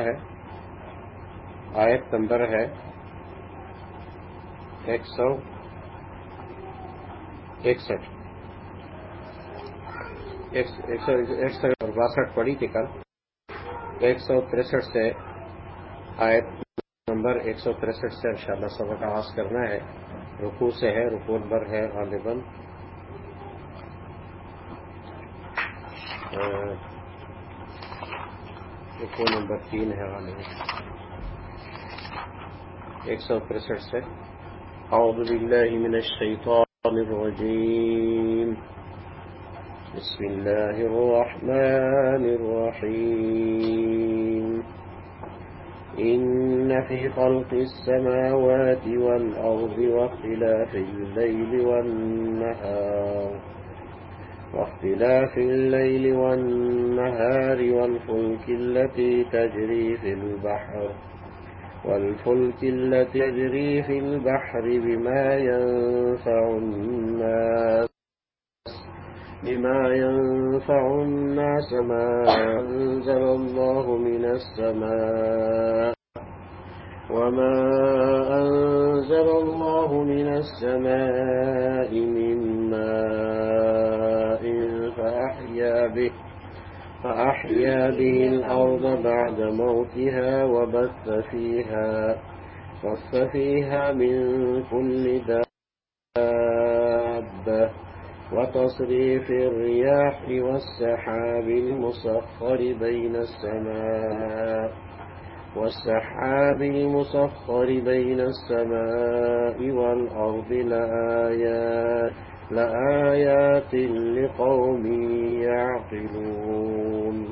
ہے۔ آیت نمبر ہے ایک سو اکسٹھ۔ ایک سو باسٹھ پڑی تھی کل۔ ایک سو تریسٹھ سے آیت نمبر ایک سو تریسٹھ سے انشاءاللہ شاء سبق آغاز کرنا ہے۔ رکو سے ہے رکو نمبر ہے، غالباً۔ رکو نمبر تین ہے غالباً ایک سو تریسٹھ سے۔ اعوذ باللہ من الشیطان الرجیم۔ بسم الله الرحمن الرحيم إن في خلق السماوات والأرض واختلاف الليل والنهار واختلاف الليل والنهار والفلك التي تجري في البحر، والفلك التي تجري في البحر بما ينفع الناس، بما ينفع الناس ما أنزل الله من السماء، وما أنزل الله من السماء من به. فأحيا به الأرض بعد موتها وبث فيها بث فيها من كل دابة وتصريف الرياح والسحاب المسخر بين السماء والسحاب المسخر بين السماء والأرض لآيات, لآيات لقوم يعقلون.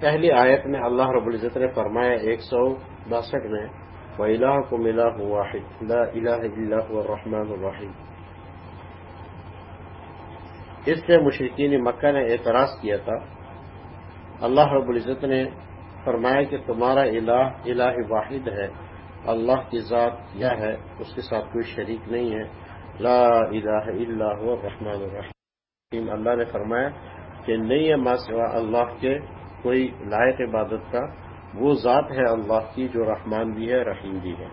پہلی آیت میں اللہ رب العزت نے فرمایا ایک سو باسٹھ میں، وَإِلَهَكُمْ إِلَهُ وَاحِدٌ، لَا إِلَهَ إِلَّا هُوَ الرَّحْمَنُ الرَّحِيمُ. اس سے مشرقین مکہ نے اعتراض کیا تھا۔ اللہ رب العزت نے فرمایا کہ تمہارا الہ الہ واحد ہے۔ اللہ کی ذات کیا ہے، اس کے ساتھ کوئی شریک نہیں ہے۔ لا الہ الا هو الرحمن الرحیم۔ اللہ نے فرمایا کہ نہیں ہے ما سوا اللہ کے کوئی لائق عبادت کا۔ وہ ذات ہے اللہ کی جو رحمان بھی ہے، رحیم بھی ہے۔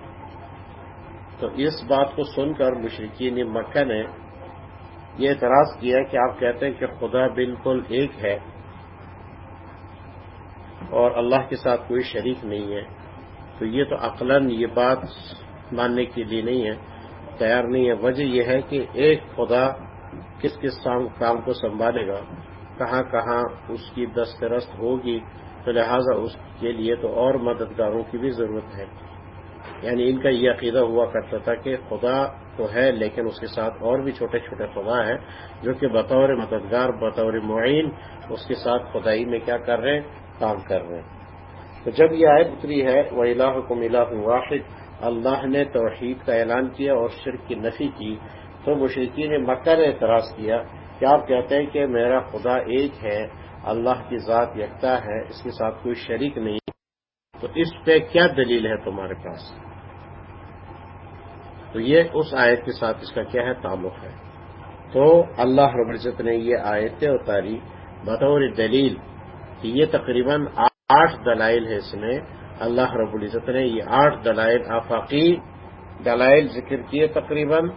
تو اس بات کو سن کر مشرقین مکہ نے یہ اعتراض کیا کہ آپ کہتے ہیں کہ خدا بالکل ایک ہے اور اللہ کے ساتھ کوئی شریک نہیں ہے۔ تو یہ تو عقلاً یہ بات ماننے کے لیے نہیں ہے، تیار نہیں ہے۔ وجہ یہ ہے کہ ایک خدا کس کس کام کو سنبھالے گا، کہاں کہاں اس کی دسترست ہوگی، تو لہٰذا اس کے لیے تو اور مددگاروں کی بھی ضرورت ہے۔ یعنی ان کا یہ عقیدہ ہوا کرتا تھا کہ خدا تو ہے، لیکن اس کے ساتھ اور بھی چھوٹے چھوٹے خدا ہیں، جو کہ بطور مددگار، بطور معین اس کے ساتھ خدائی میں کیا کر رہے ہیں؟ کام کر رہے ہیں۔ تو جب یہ آیت اتری ہے وہ الہ کو ملا واحد، اللہ نے توحید کا اعلان کیا اور شرک کی نفی کی، تو مشرقی نے مکہ نے اعتراض کیا کہ آپ کہتے ہیں کہ میرا خدا ایک ہے، اللہ کی ذات یکتا ہے، اس کے ساتھ کوئی شریک نہیں۔ تو اس پہ کیا دلیل ہے تمہارے پاس؟ تو یہ اس آیت کے ساتھ اس کا کیا ہے تعلق ہے؟ تو اللہ رب العزت نے یہ آیتیں اتاری، بطور دلیل کہ یہ تقریباً آٹھ دلائل ہے اس میں۔ اللہ رب العزت نے یہ آٹھ دلائل آفاقی دلائل ذکر کیے تقریباً۔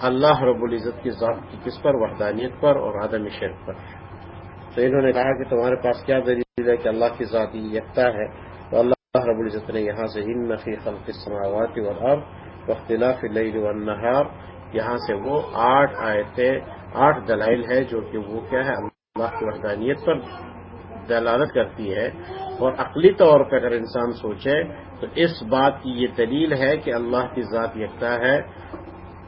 اللہ رب العزت کی ذات کی کس پر؟ وحدانیت پر اور عدم شرک پر۔ تو انہوں نے کہا کہ تمہارے پاس کیا دلیل ہے کہ اللہ کی ذات یکتا ہے؟ تو اللہ رب العزت نے یہاں سے ان نفی خلق السماوات والارض واختلاف اللیل والنہار یہاں سے وہ آٹھ آیتیں، آٹھ دلائل ہے جو کہ وہ کیا ہے؟ اللہ کی وحدانیت پر۔ دلالت کرتی ہے اور عقلی طور پہ اگر انسان سوچے تو اس بات کی یہ دلیل ہے کہ اللہ کی ذات یکتا ہے،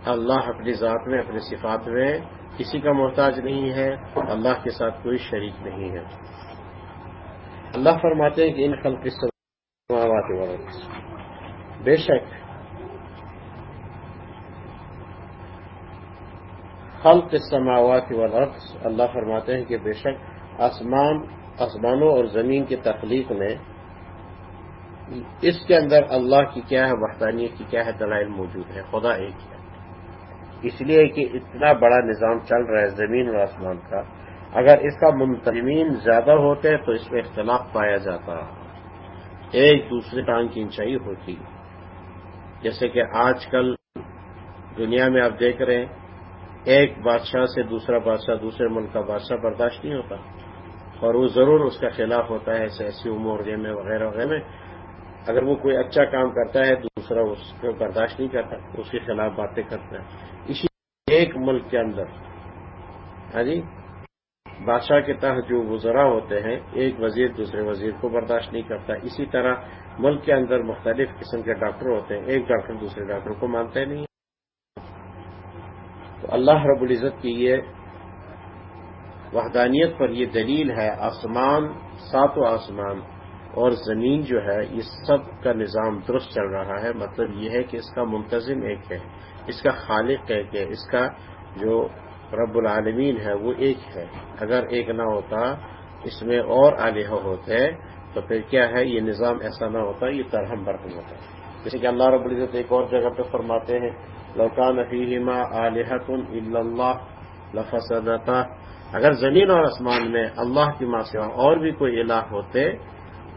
اللہ اپنی ذات میں، اپنی صفات میں کسی کا محتاج نہیں ہے، اللہ کے ساتھ کوئی شریک نہیں ہے۔ اللہ فرماتے ہیں کہ ان خلق السماوات والارض بے شک خلق السماوات والارض اللہ فرماتے ہیں کہ بے شک آسمان آسمانوں اور زمین کی تخلیق میں، اس کے اندر اللہ کی کیا ہے، وحدانیت کی کیا ہے، دلائل موجود ہے خدا ایک ہے۔ اس لیے کہ اتنا بڑا نظام چل رہا ہے زمین اور آسمان کا، اگر اس کا منتظمین زیادہ ہوتے تو اس میں اختلاف پایا جاتا۔ ایک دوسرے ٹانگ کی اونچائی ہوتی۔ جیسے کہ آج کل دنیا میں آپ دیکھ رہے ہیں، ایک بادشاہ سے دوسرا بادشاہ، دوسرے ملک کا بادشاہ برداشت نہیں ہوتا۔ اور وہ ضرور اس کا خلاف ہوتا ہے سیاسی امور میں وغیرہ وغیرہ۔ میں اگر وہ کوئی اچھا کام کرتا ہے، دوسرا اس کو برداشت نہیں کرتا، اس کے خلاف باتیں کرتا ہے۔ اسی ایک ملک کے اندر ہاں جی بادشاہ کے تحت جو وزرا ہوتے ہیں، ایک وزیر دوسرے وزیر کو برداشت نہیں کرتا۔ اسی طرح ملک کے اندر مختلف قسم کے ڈاکٹر ہوتے ہیں، ایک ڈاکٹر دوسرے ڈاکٹر کو مانتے نہیں۔ تو اللہ رب العزت کی یہ وحدانیت پر یہ دلیل ہے آسمان سات و آسمان اور زمین جو ہے، یہ سب کا نظام درست چل رہا ہے۔ مطلب یہ ہے کہ اس کا منتظم ایک ہے، اس کا خالق ایک ہے، اس کا جو رب العالمین ہے وہ ایک ہے۔ اگر ایک نہ ہوتا، اس میں اور آلیہ ہوتے، تو پھر کیا ہے؟ یہ نظام ایسا نہ ہوتا، یہ ترہم برہم ہوتا۔ جیسے کہ اللہ رب العزت ایک اور جگہ پہ فرماتے ہیں لوکان فیما علیحت اللہ لفسدتا۔ اگر زمین اور آسمان میں اللہ کی ماں سے اور بھی کوئی الہ ہوتے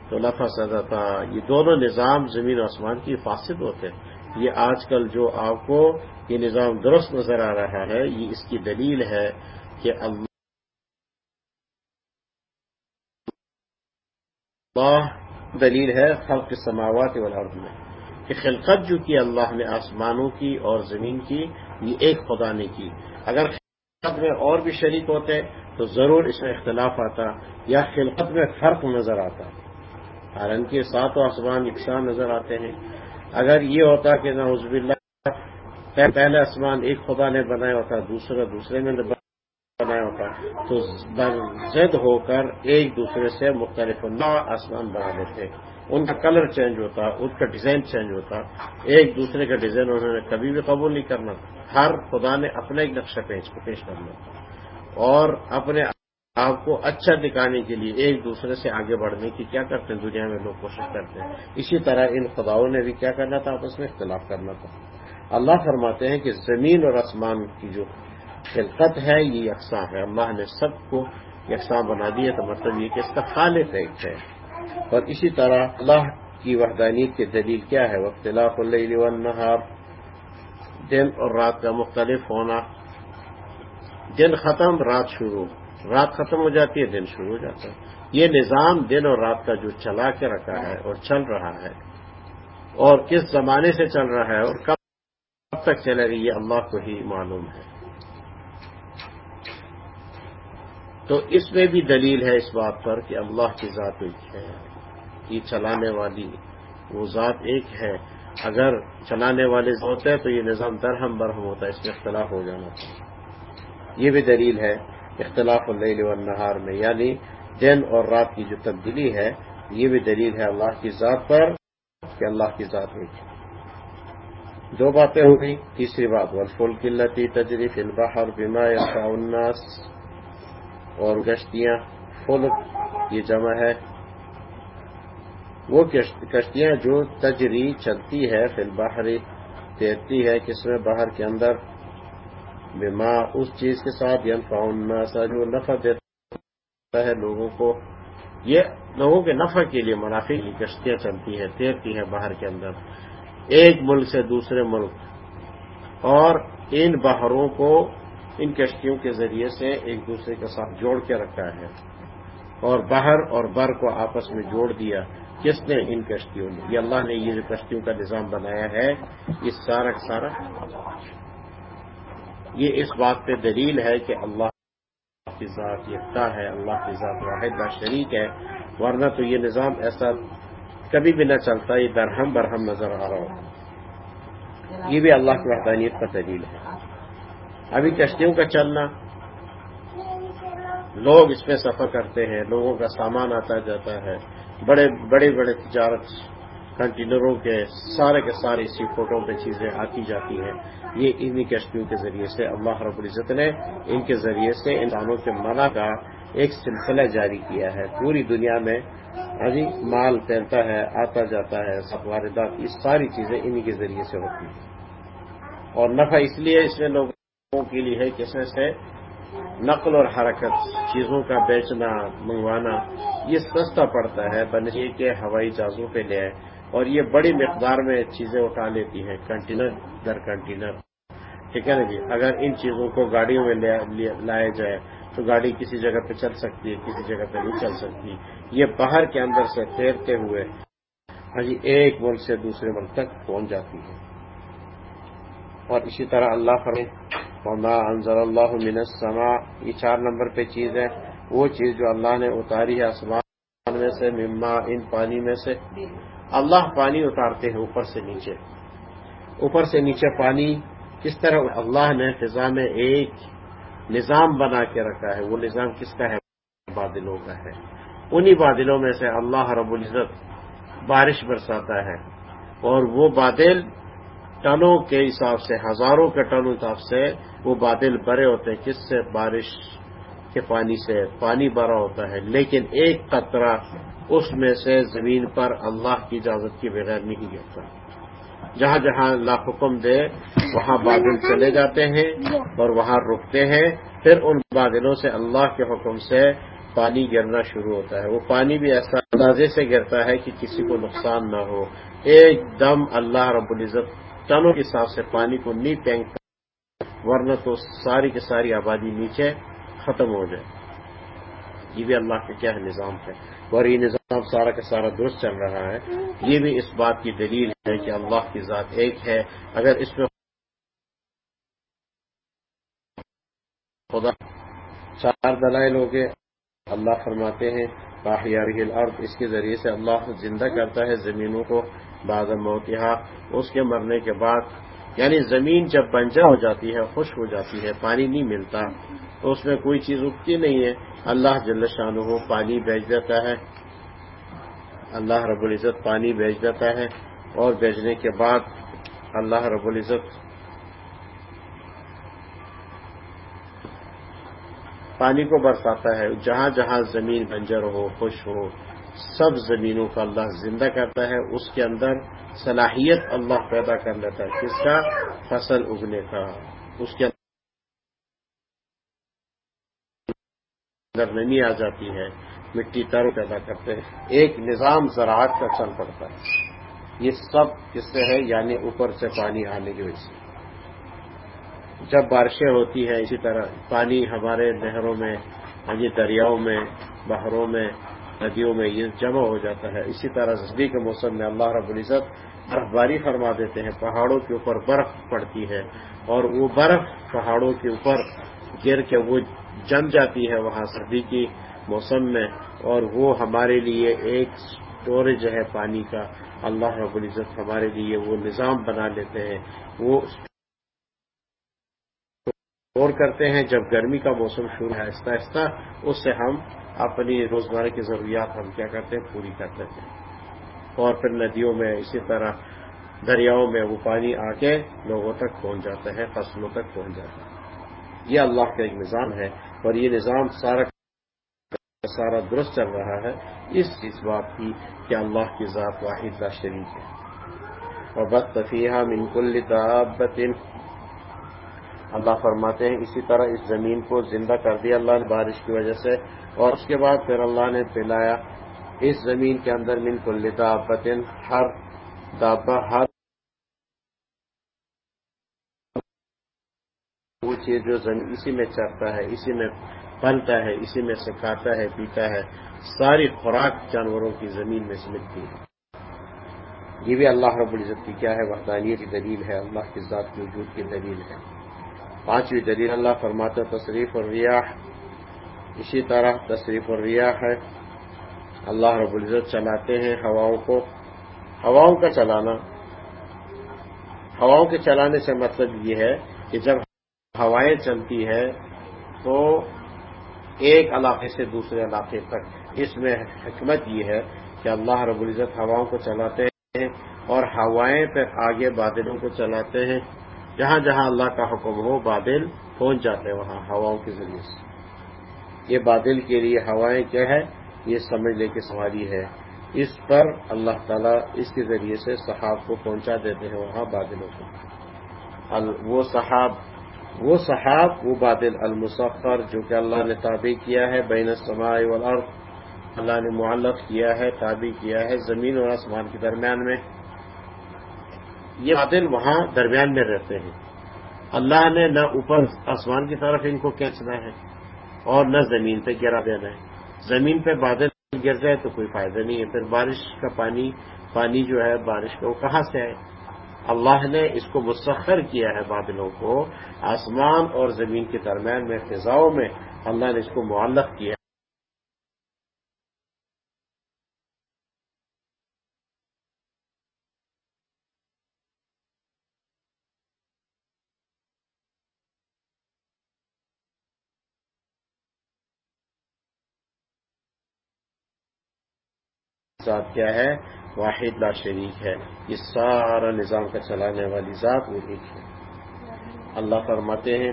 تو لفسدتا یہ دونوں نظام زمین اور آسمان کی فاسد ہوتے۔ یہ آج کل جو آپ کو یہ نظام درست نظر آ رہا ہے، یہ اس کی دلیل ہے کہ اللہ دلیل ہے خلق سماوات والارض میں، کہ خلقت جو کی اللہ نے آسمانوں کی اور زمین کی، یہ ایک خدا نے کی۔ اگر خلقت میں اور بھی شریک ہوتے تو ضرور اس میں اختلاف آتا یا خلقت میں فرق نظر آتا۔ حالانکہ سات و آسمان یکساں نظر آتے ہیں۔ اگر یہ ہوتا کہ نہ حزب اللہ پہلے آسمان ایک خدا نے بنایا ہوتا، دوسرا دوسرے میں بنایا ہوتا، تو زد ہو کر ایک دوسرے سے مختلف آسمان بنا دیتے ان کا کلر چینج ہوتا ان کا ڈیزائن چینج ہوتا، ایک دوسرے کا ڈیزائن انہوں نے کبھی بھی قبول نہیں کرنا۔ ہر خدا نے اپنا ایک نقشہ پیش پیش کرنا۔ اور اپنے آپ کو اچھا دکھانے کے لیے ایک دوسرے سے آگے بڑھنے کی کیا کرتے ہیں؟ دنیا میں لوگ کوشش کرتے ہیں۔ اسی طرح ان خداؤں نے بھی کیا کرنا تھا؟ آپس میں اختلاف کرنا تھا۔ اللہ فرماتے ہیں کہ زمین اور آسمان کی جو خلقت ہے، یہ یکساں ہے۔ اللہ نے سب کو یکساں بنا دیا تو مطلب یہ کہ اس کا خالق ایک ہے۔ اور اسی طرح اللہ کی وحدانیت کی دلیل کیا ہے؟ اختلاف اللہ والنہار دن اور رات کا مختلف ہونا۔ دن ختم، رات شروع۔ رات ختم ہو جاتی ہے، دن شروع ہو جاتا ہے۔ یہ نظام دن اور رات کا جو چلا کے رکھا ہے اور چل رہا ہے، اور کس زمانے سے چل رہا ہے اور کب تک چلے گا یہ اللہ کو ہی معلوم ہے۔ تو اس میں بھی دلیل ہے اس بات پر کہ اللہ کی ذات ایک ہے، یہ چلانے والی وہ ذات ایک ہے۔ اگر چلانے والے ہوتے ہیں تو یہ نظام درہم برہم ہوتا ہے اس میں اختلاف ہو جانا چاہیے یہ بھی دلیل ہے اختلاف اللیل والنہار میں یعنی دن اور رات کی جو تبدیلی ہے، یہ بھی دلیل ہے اللہ کی ذات پر کہ اللہ کی ذات ایک ہے۔ دو باتیں ہو گئی تیسری بات ولفل قلتی تجریف البحر بما الناس اور گشتیاں فلک یہ جمع ہے۔ وہ کشتیاں جو تجری چلتی ہے فی البحر، تیرتی ہے کس میں؟ باہر کے اندر۔ بما، اس چیز کے ساتھ الناسا جو نفع دیتا ہے لوگوں کو۔ یہ لوگوں کے نفع کے لیے منافع کی کشتیاں چلتی ہے تیرتی ہے باہر کے اندر۔ ایک ملک سے دوسرے ملک۔ اور ان باہروں کو ان کشتیوں کے ذریعے سے ایک دوسرے کے ساتھ جوڑ کے رکھا ہے اور باہر اور بر کو آپس میں جوڑ دیا کس نے ان کشتیوں نے یہ اللہ نے یہ جو کشتیوں کا نظام بنایا ہے، یہ سارا سارا یہ اس بات پہ دلیل ہے کہ اللہ کی ذات یکتا ہے، اللہ کی ذات واحد کا شریک ہے، ورنہ تو یہ نظام ایسا کبھی بھی نہ چلتا، یہ درہم برہم نظر آ رہا ہو۔ یہ بھی اللہ کی وحدانیت کا دلیل ہے۔ ابھی کشتیوں کا چلنا۔ لوگ اس میں سفر کرتے ہیں، لوگوں کا سامان آتا جاتا ہے۔ بڑے بڑے بڑے تجارت کنٹینروں کے، سارے کے سارے اسی فوٹو پہ چیزیں آتی جاتی ہیں۔ یہ انہی کشتیوں کے ذریعے سے اللہ رب العزت نے ان کے ذریعے سے انسانوں کے منع کا ایک سلسلہ جاری کیا ہے۔ پوری دنیا میں ابھی مال پھیلتا ہے، آتا جاتا ہے واردات، یہ ساری چیزیں انہی کے ذریعے سے ہوتی ہیں۔ اور نفع اس لیے اس میں لوگوں کے لیے ہے سے نقل اور حرکت، چیزوں کا بیچنا، منگوانا، یہ سستا پڑتا ہے بنجے کے ہوائی جہازوں پہ لے آئے اور یہ بڑی مقدار میں چیزیں اٹھا لیتی ہیں، کنٹینر در کنٹینر۔ ٹھیک ہے نا جی؟ اگر ان چیزوں کو گاڑیوں میں لایا جائے تو گاڑی کسی جگہ پہ چل سکتی ہے، کسی جگہ پہ نہیں چل سکتی۔ یہ باہر کے اندر سے تیرتے ہوئے ہاں جی ایک ملک سے دوسرے ملک تک پہنچ جاتی ہے۔ اور اسی طرح اللہ فرے وما انزل اللہ من السماء. یہ چار نمبر پہ چیز ہے. وہ چیز جو اللہ نے اتاری ہے آسمان میں سے، مما، ان پانی میں سے. اللہ پانی اتارتے ہیں اوپر سے نیچے. اوپر سے نیچے پانی کس طرح اللہ نے فضا میں ایک نظام بنا کے رکھا ہے؟ وہ نظام کس کا ہے؟ بادلوں کا ہے. انہی بادلوں میں سے اللہ رب العزت بارش برساتا ہے اور وہ بادل ٹنوں کے حساب سے ہزاروں کے ٹنوں حساب سے وہ بادل بڑے ہوتے ہیں کس سے؟ بارش کے پانی سے پانی بڑا ہوتا ہے۔ لیکن ایک قطرہ اس میں سے زمین پر اللہ کی اجازت کے بغیر نہیں گرتا۔ جہاں جہاں اللہ حکم دے وہاں بادل چلے جاتے ہیں اور وہاں رکتے ہیں۔ پھر ان بادلوں سے اللہ کے حکم سے پانی گرنا شروع ہوتا ہے۔ وہ پانی بھی ایسا اندازے سے گرتا ہے کہ کسی کو نقصان نہ ہو۔ ایک دم اللہ رب العزت ٹنوں کے حساب سے پانی کو نہیں پھینکتا ورنہ تو ساری کی ساری آبادی نیچے ختم ہو جائے۔ یہ بھی اللہ کا کیا نظام ہے۔ اور یہ نظام سارا کا سارا درست چل رہا ہے۔ یہ بھی اس بات کی دلیل ہے کہ اللہ کی ذات ایک ہے۔ اگر اس میں خدا چار دلائل ہو گئے، اللہ فرماتے ہیں باہر الارض، اس کے ذریعے سے اللہ زندہ کرتا ہے زمینوں کو۔ بعض موتحا اس کے مرنے کے بعد یعنی زمین جب بنجا ہو جاتی ہے، خشک ہو جاتی ہے، پانی نہیں ملتا، تو اس میں کوئی چیز اگتی نہیں ہے۔ اللہ جل شاہ پانی بیچ دیتا ہے۔ اللہ رب العزت پانی بیچ دیتا ہے۔ اور بیچنے کے بعد اللہ رب العزت پانی کو برساتا ہے۔ جہاں جہاں زمین بنجر ہو خوش ہو سب زمینوں کا اللہ زندہ کرتا ہے، اس کے اندر صلاحیت اللہ پیدا کر لیتا ہے۔ کس کا؟ فصل اگنے کا۔ اس کے اندر نمی آ جاتی ہے، مٹی تر پیدا کرتے ہیں۔ ایک نظام زراعت کا چل پڑتا ہے۔ یہ سب کس سے ہے؟ یعنی اوپر سے پانی آنے کی وجہ سے۔ جب بارشیں ہوتی ہیں، اسی طرح پانی ہمارے نہروں میں یعنی دریاؤں میں، بہروں میں ندیوں میں یہ جمع ہو جاتا ہے۔ اسی طرح سردی کے موسم میں اللہ رب العزت برف باری فرما دیتے ہیں، پہاڑوں کے اوپر برف پڑتی ہے اور وہ برف پہاڑوں کے اوپر گر کے وہ جم جاتی ہے وہاں سردی کی موسم میں اور وہ ہمارے لیے ایک اسٹوریج ہے پانی کا۔ اللہ رب العزت ہمارے لیے وہ نظام بنا لیتے ہیں۔ وہ اور کرتے ہیں جب گرمی کا موسم شروع ہے، آہستہ آہستہ، اس سے ہم اپنی روزمرہ کی ضروریات ہم کیا کرتے ہیں؟ پوری کرتے ہیں۔ اور پھر ندیوں میں، اسی طرح دریاؤں میں وہ پانی آ کے لوگوں تک پہنچ جاتا ہے، فصلوں تک پہنچ جاتا ہے۔ یہ اللہ کا ایک نظام ہے اور یہ نظام سارا سارا درست چل رہا ہے۔ اس اس بات کی کہ اللہ کی ذات واحد لا شریک ہے۔ اور بد تفیہ منکل اللہ فرماتے ہیں، اسی طرح اس زمین کو زندہ کر دیا اللہ نے بارش کی وجہ سے، اور اس کے بعد پھر اللہ نے پلایا اس زمین کے اندر من کل دابتن ہر دابا ہر وہ چیز جو زمین اسی میں چرتا ہے، اسی میں پلتا ہے، اسی میں سے کھاتا ہے، پیتا ہے، ساری خوراک جانوروں کی زمین میں سے ملتی ہے۔ یہ بھی اللہ رب العزت کی کیا ہے، وحدانیت کی دلیل ہے، اللہ کی ذات کے وجود کی دلیل ہے۔ پانچویں دلیل اللہ فرماتا تصریف اور ریاح اسی طرح تصریف اور ریاح ہے۔ اللہ رب العزت چلاتے ہیں ہواؤں کو۔ ہواؤں کا چلانا۔ ہواؤں کے چلانے سے مطلب یہ ہے کہ جب ہوائیں چلتی ہے تو ایک علاقے سے دوسرے علاقے تک۔ اس میں حکمت یہ ہے کہ اللہ رب العزت ہواؤں کو چلاتے ہیں اور ہوائیں پہ آگے بادلوں کو چلاتے ہیں۔ جہاں جہاں اللہ کا حکم ہو، بادل پہنچ جاتے ہیں وہاں، ہواؤں کے ذریعے سے۔ یہ بادل کے لیے ہوائیں کیا ہے یہ سمجھ لے کے سواری ہے۔ اس پر اللہ تعالیٰ اس کے ذریعے سے صحاب کو پہنچا دیتے ہیں وہاں بادلوں کو۔ وہ صحاب وہ صحاب، وہ بادل المسفر جو کہ اللہ نے تابع کیا ہے بین السماء والارض۔ اللہ نے معلق کیا ہے، تابع کیا ہے زمین اور آسمان کے درمیان میں۔ یہ بادل وہاں درمیان میں رہتے ہیں۔ اللہ نے نہ اوپر آسمان کی طرف ان کو کھینچنا ہے اور نہ زمین پہ گرا دینا ہے۔ زمین پہ بادل گر جائے تو کوئی فائدہ نہیں ہے۔ پھر بارش کا پانی پانی جو ہے بارش کا، وہ کہاں سے آئے؟ اللہ نے اس کو مسخر کیا ہے بادلوں کو۔ آسمان اور زمین کے درمیان میں، فضاؤں میں اللہ نے اس کو معلق کیا ذات کیا ہے؟ واحد لا شریک ہے۔ یہ سارا نظام کا چلانے والی ذات وہ ایک ہے۔ اللہ فرماتے ہیں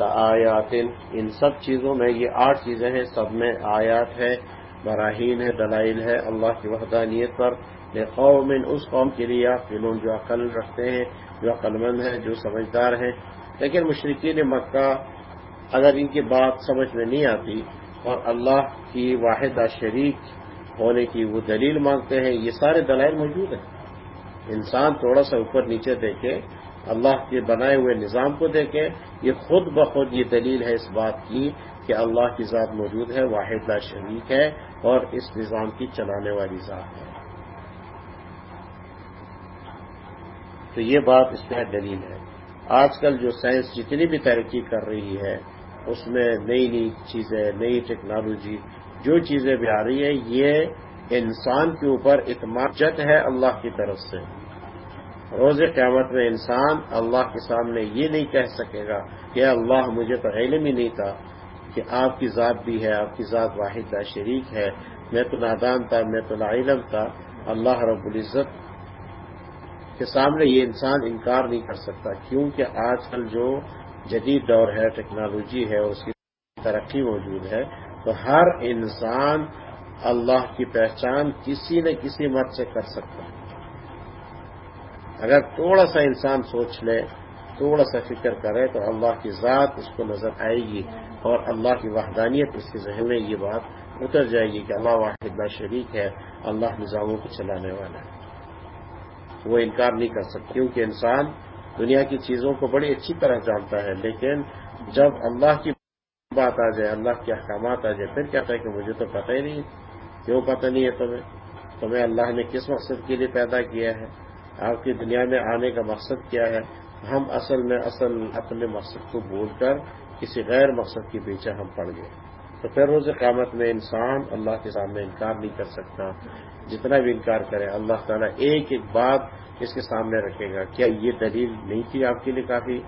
آیات ان سب چیزوں میں یہ آٹھ چیزیں ہیں، سب میں آیات ہے، براہین ہے، دلائل ہے، اللہ کی وحدانیت پر۔ قوم اس قوم کے لیے فلون جو عقل رکھتے ہیں، جو عقل مند ہیں، جو سمجھدار ہیں۔ لیکن مشرقین مکہ اگر ان کی بات سمجھ میں نہیں آتی اور اللہ کی واحد شریک ہونے کی وہ دلیل مانگتے ہیں، یہ سارے دلائل موجود ہیں۔ انسان تھوڑا سا اوپر نیچے دیکھے، اللہ کے بنائے ہوئے نظام کو دیکھے، یہ خود بخود یہ دلیل ہے اس بات کی کہ اللہ کی ذات موجود ہے، واحد لا شریک ہے اور اس نظام کی چلانے والی ذات ہے۔ تو یہ بات اس میں دلیل ہے۔ آج کل جو سائنس جتنی بھی ترقی کر رہی ہے، اس میں نئی نئی چیزیں، نئی ٹیکنالوجی جو چیزیں بھی آ رہی ہیں، یہ انسان کے اوپر اتماجت ہے اللہ کی طرف سے۔ روز قیامت میں انسان اللہ کے سامنے یہ نہیں کہہ سکے گا کہ اللہ مجھے تو علم ہی نہیں تھا کہ آپ کی ذات بھی ہے، آپ کی ذات واحد شریک ہے۔ میں تو نادان تھا، میں تو علم تھا۔ اللہ رب العزت کے سامنے یہ انسان انکار نہیں کر سکتا، کیونکہ آج کل جو جدید دور ہے، ٹیکنالوجی ہے، اس کی ترقی موجود ہے۔ تو ہر انسان اللہ کی پہچان کسی نہ کسی مت سے کر سکتا ہے۔ اگر تھوڑا سا انسان سوچ لے، تھوڑا سا فکر کرے تو اللہ کی ذات اس کو نظر آئے گی اور اللہ کی وحدانیت اس کے ذہن میں یہ بات اتر جائے گی کہ اللہ واحد شریک ہے، اللہ نظاموں کو چلانے والا ہے۔ وہ انکار نہیں کر سکتا، کیونکہ انسان دنیا کی چیزوں کو بڑی اچھی طرح جانتا ہے، لیکن جب اللہ کی بات آ جائے، اللہ کے احکامات آ جائے، پھر کہتا ہے کہ مجھے تو پتہ ہی نہیں، کیوں پتہ نہیں ہے تمہیں؟ تمہیں اللہ نے کس مقصد کے لیے پیدا کیا ہے؟ آپ کی دنیا میں آنے کا مقصد کیا ہے؟ ہم اصل میں اصل اپنے مقصد کو بھول کر کسی غیر مقصد کے پیچھے ہم پڑ گئے۔ تو پھر روز قیامت میں انسان اللہ کے سامنے انکار نہیں کر سکتا۔ جتنا بھی انکار کرے، اللہ تعالیٰ ایک ایک بات اس کے سامنے رکھے گا۔ کیا یہ دلیل نہیں تھی آپ کے لیے کافی؟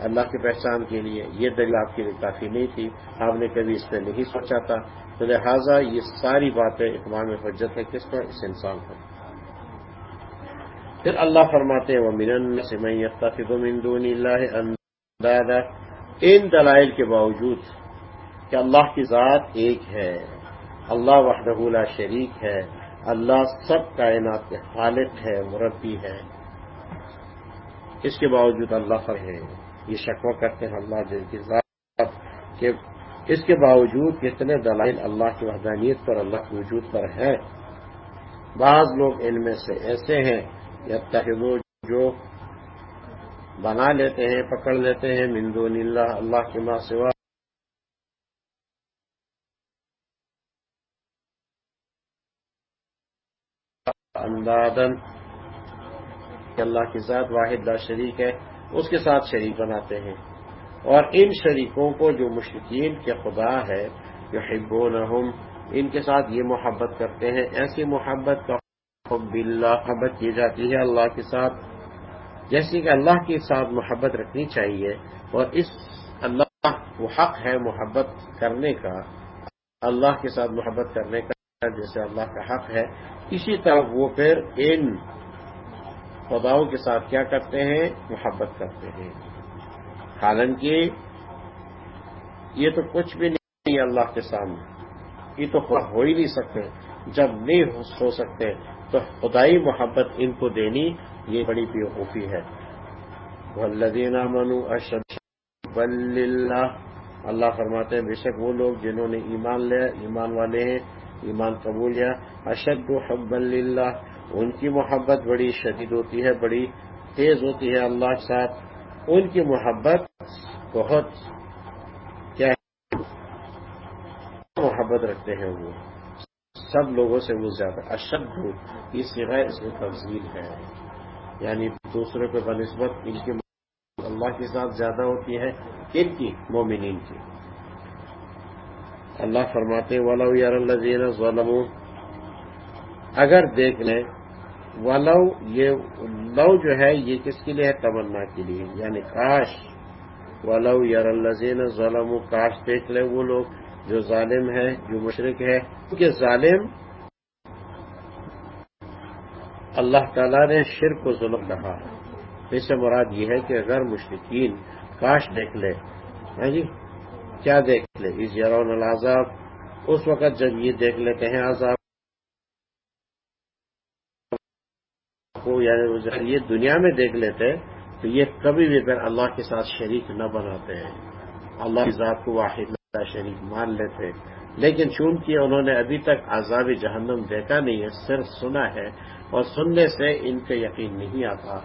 اللہ کی پہچان کے لیے یہ دلیل آپ کے لیے کافی نہیں تھی۔ آپ نے کبھی اس پہ نہیں سوچا تھا۔ تو لہٰذا یہ ساری باتیں اتمام حجت ہے، کس پر اس انسان پر۔ پھر اللہ فرماتے ہیں وہ من سے اللہ اندازہ ان دلائل کے باوجود کہ اللہ کی ذات ایک ہے، اللہ وحدہ لا شریک ہے، اللہ سب کائنات کے خالق ہے، مربی ہے۔ اس کے باوجود اللہ پر ہے یہ شکوہ کرتے ہیں اللہ جن کی ذات کہ اس کے باوجود کتنے دلائل اللہ کی وحدانیت پر اللہ کے وجود پر ہے بعض لوگ ان میں سے ایسے ہیں یا جو بنا لیتے ہیں، پکڑ لیتے ہیں مندون اللہ اللہ کے ماں سوا۔ اندادن اللہ کی ذات واحد لا شریک ہے۔ اس کے ساتھ شریک بناتے ہیں۔ اور ان شریکوں کو جو مشرقین کے خدا ہے جو حب ان کے ساتھ یہ محبت کرتے ہیں۔ ایسی محبت کا حب اللہ محبت کی جاتی ہے اللہ کے ساتھ۔ جیسے کہ اللہ کے ساتھ محبت رکھنی چاہیے، اور اس اللہ وہ حق ہے محبت کرنے کا، اللہ کے ساتھ محبت کرنے کا، جیسے اللہ کا حق ہے۔ اسی طرح وہ پھر ان خداؤں کے ساتھ کیا کرتے ہیں؟ محبت کرتے ہیں۔ حالانکہ یہ تو کچھ بھی نہیں اللہ کے سامنے۔ یہ تو ہو ہی نہیں سکتے۔ جب نہیں ہو سکتے تو خدائی محبت ان کو دینی یہ بڑی بے ہے۔ وہ منو اشد اللہ اللہ فرماتے ہیں، بے شک وہ لوگ جنہوں نے ایمان لیا، ایمان والے ہیں، ایمان قبول یا اشد حب اللہ ان کی محبت بڑی شدید ہوتی ہے، بڑی تیز ہوتی ہے اللہ کے ساتھ۔ ان کی محبت بہت کیا محبت رکھتے ہیں وہ۔ سب لوگوں سے وہ زیادہ اشد ہو یہ سوائے اس میں تفضیل ہے۔ یعنی دوسروں پہ بنسبت ان کی اللہ کے ساتھ زیادہ ہوتی ہے، ان کی، مومنین کی۔ اللہ فرماتے ولو یار اللہ ظلم اگر دیکھ لیں ولو یہ لو جو ہے یہ کس کے لیے ہے؟ تمنا کے لیے۔ یعنی کاش۔ ولو یار اللہ ظلم کاش دیکھ لیں وہ لوگ جو ظالم ہے جو مشرق ہے کیونکہ ظالم اللہ تعالیٰ نے شرک کو ظلم کہا۔ ہے اس سے مراد یہ ہے کہ اگر مشرقین کاش دیکھ لے ہاں جی؟ کیا دیکھ لے اس یارون العذاب۔ اس وقت جب یہ دیکھ لیتے ہیں عذاب کو یعنی یہ دنیا میں دیکھ لیتے تو یہ کبھی بھی پھر اللہ کے ساتھ شریک نہ بناتے ہیں۔ اللہ کی ذات کو واحد شریک مان لیتے لیکن چونکہ انہوں نے ابھی تک عذاب جہنم دیکھا نہیں ہے، صرف سنا ہے اور سننے سے ان کا یقین نہیں آتا۔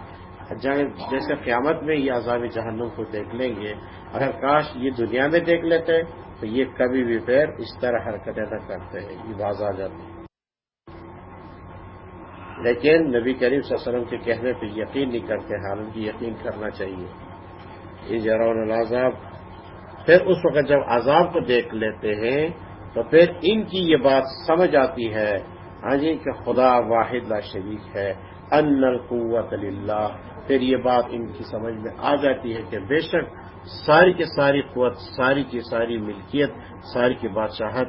جیسے قیامت میں یہ عذاب جہنم کو دیکھ لیں گے، اگر کاش یہ دنیا میں دیکھ لیتے تو یہ کبھی بھی پھر اس طرح حرکتیں نہ کرتے۔ ہیں یہ باز آ جاتی۔ لیکن نبی کریم صلی اللہ علیہ وسلم کے کہنے پہ یقین نہیں کرتے، حالانکہ یقین کرنا چاہیے۔ یہ جرون العذاب پھر اس وقت جب عذاب کو دیکھ لیتے ہیں، تو پھر ان کی یہ بات سمجھ آتی ہے ہاں جی کہ خدا واحد لا شریک ہے، ان القوت اللہ پھر یہ بات ان کی سمجھ میں آ جاتی ہے کہ بے شک ساری کی ساری قوت، ساری کی ساری ملکیت، ساری کی بادشاہت،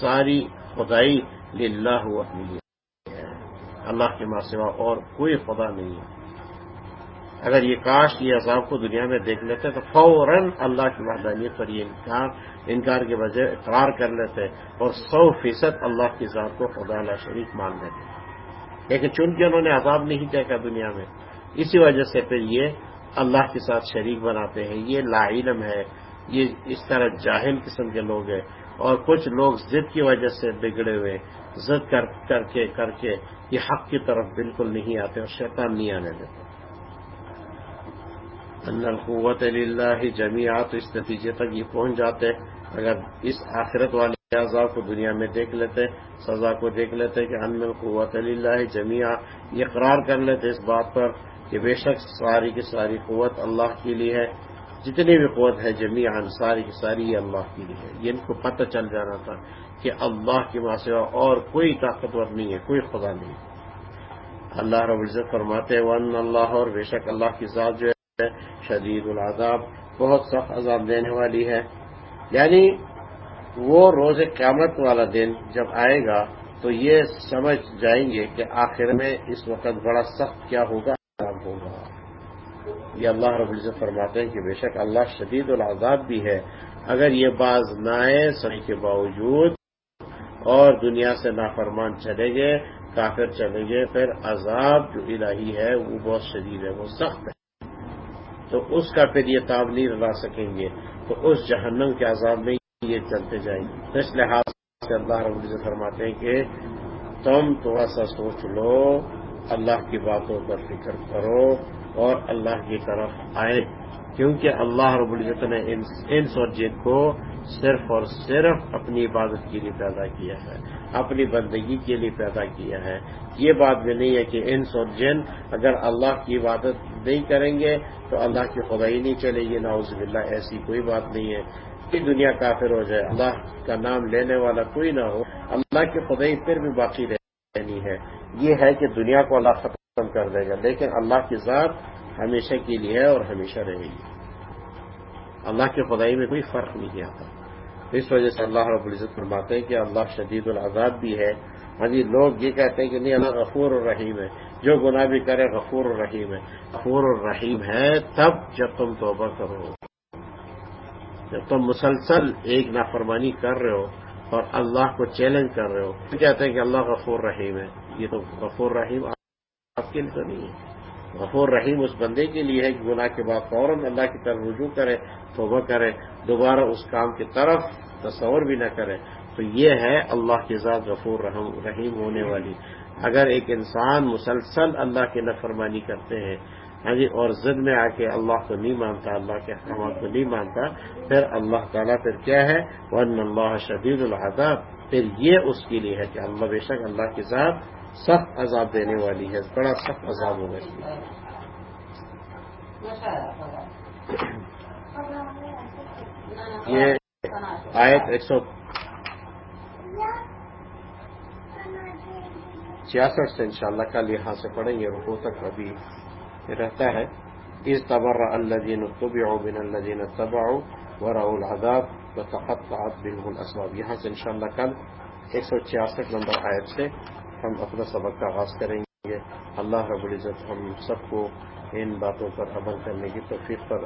ساری خدائی للہ اپنی اللہ کے ماں سوا اور کوئی خدا نہیں ہے۔ اگر یہ کاش یہ عذاب کو دنیا میں دیکھ لیتے تو فوراً اللہ کی وحدانیت پر یہ انکار انکار کے وجہ اقرار کر لیتے اور سو فیصد اللہ کی ذات کو خدا اللہ شریف مان لیتے۔ لیکن چونکہ انہوں نے عذاب نہیں دیکھا دنیا میں، اسی وجہ سے پھر یہ اللہ کے ساتھ شریک بناتے ہیں۔ یہ لا علم ہے، یہ اس طرح جاہل قسم کے لوگ ہیں اور کچھ لوگ ضد کی وجہ سے بگڑے ہوئے ضد کر کر کے کر کے یہ حق کی طرف بالکل نہیں آتے اور شیطان نہیں آنے دیتے ان القوت اللہ جمیات اس نتیجے تک یہ پہنچ جاتے۔ اگر اس آخرت والے عذاب کو دنیا میں دیکھ لیتے، سزا کو دیکھ لیتے کہ ان القوت اللہ جمیا یہ قرار کر لیتے اس بات پر کہ بے شک ساری کی ساری قوت اللہ کے لیے ہے۔ جتنی بھی قوت ہے جمی ساری کی ساری یہ اللہ کے لیے ہے۔ یہ ان کو پتہ چل جانا تھا۔ کہ اللہ کے ماں سوا اور کوئی طاقتور نہیں ہے، کوئی خدا نہیں۔ اللہ رب العزت فرماتے ون اللہ اور بے شک اللہ کی ذات جو ہے، شدید العذاب، بہت سخت عذاب دینے والی ہے۔ یعنی وہ روز قیامت والا دن جب آئے گا، تو یہ سمجھ جائیں گے کہ آخر میں اس وقت بڑا سخت کیا ہوگا ہوگا۔ یہ اللہ رب العزت فرماتے ہیں کہ بے شک اللہ شدید العذاب بھی ہے۔ اگر یہ باز نہ آئے سنی کے باوجود اور دنیا سے نافرمان چلے گئے، کافر چلے گئے، پھر عذاب جو الہی ہے وہ بہت شدید ہے، وہ سخت ہے۔ تو اس کا پھر یہ تاب نہیں لا سکیں گے۔ تو اس جہنم کے عذاب میں یہ چلتے جائیں۔ گے اس لحاظ سے اللہ رب العزت فرماتے ہیں کہ تم تھوڑا سا سوچ لو، اللہ کی باتوں پر فکر کرو اور اللہ کی طرف آئے کیونکہ اللہ رب العزت نے انس اور جن کو صرف اور صرف اپنی عبادت کے لیے پیدا کیا ہے، اپنی بندگی کے لیے پیدا کیا ہے۔ یہ بات بھی نہیں ہے کہ انس اور جن اگر اللہ کی عبادت نہیں کریں گے تو اللہ کی خدائی نہیں چلے گی ناؤز باللہ، ایسی کوئی بات نہیں ہے۔ کہ دنیا کافر ہو جائے، اللہ کا نام لینے والا کوئی نہ ہو، اللہ کی خدائی پھر بھی باقی رہنی ہے۔ یہ ہے کہ دنیا کو اللہ ختم کر دے گا، لیکن اللہ کی ذات ہمیشہ کے لیے ہے اور ہمیشہ رہے گی۔ اللہ کی خدائی میں کوئی فرق نہیں آتا اس وجہ سے اللہ رب العزت فرماتے ہیں کہ اللہ شدید العذاب بھی ہے۔ ہاں جی لوگ یہ کہتے ہیں کہ نہیں، اللہ غفور الرحیم ہے۔ جو گناہ بھی کرے غفور الرحیم ہے۔ غفور الرحیم ہے تب جب تم توبہ کرو۔ جب تم مسلسل ایک نافرمانی کر رہے ہو اور اللہ کو چیلنج کر رہے ہو کہتے ہیں کہ اللہ غفور رحیم ہے۔ یہ تو غفور رحیم آپ کے لیے تو نہیں ہے۔ غفور رحیم اس بندے کے لیے ہے کہ گناہ کے بعد فوراً اللہ کی طرف رجوع کرے، توبہ کرے، دوبارہ اس کام کی طرف تصور بھی نہ کرے۔ تو یہ ہے اللہ کے ذات غفور رحیم ہونے والی۔ اگر ایک انسان مسلسل اللہ کی نفرمانی کرتے ہیں ہاں جی اور زد میں آ کے اللہ کو نہیں مانتا، اللہ کے احکامات کو نہیں مانتا، پھر اللہ تعالیٰ پھر کیا ہے؟ ون اللہ شدید العذاب۔ پھر یہ اس کے لیے ہے کہ اللہ بے شک اللہ کے ذات سخت عذاب دینے والی ہے، بڑا سخت عذاب ہوگا اس لیے یہ آیت ایک سو چھیاسٹھ سے انشاءاللہ کل یہاں سے پڑھیں گے رکو تک ابھی رہتا ہے۔ اس تبر الدین طبع بن الدین طبع ور العذاب و تقطعت بهم الاسباب یہاں سے انشاءاللہ کل ایک سو چھیاسٹھ نمبر آیت سے ہم اپنا سبق کا آغاز کریں گے۔ اللہ رب العزت ہم سب کو ان باتوں پر عمل کرنے کی توفیق پر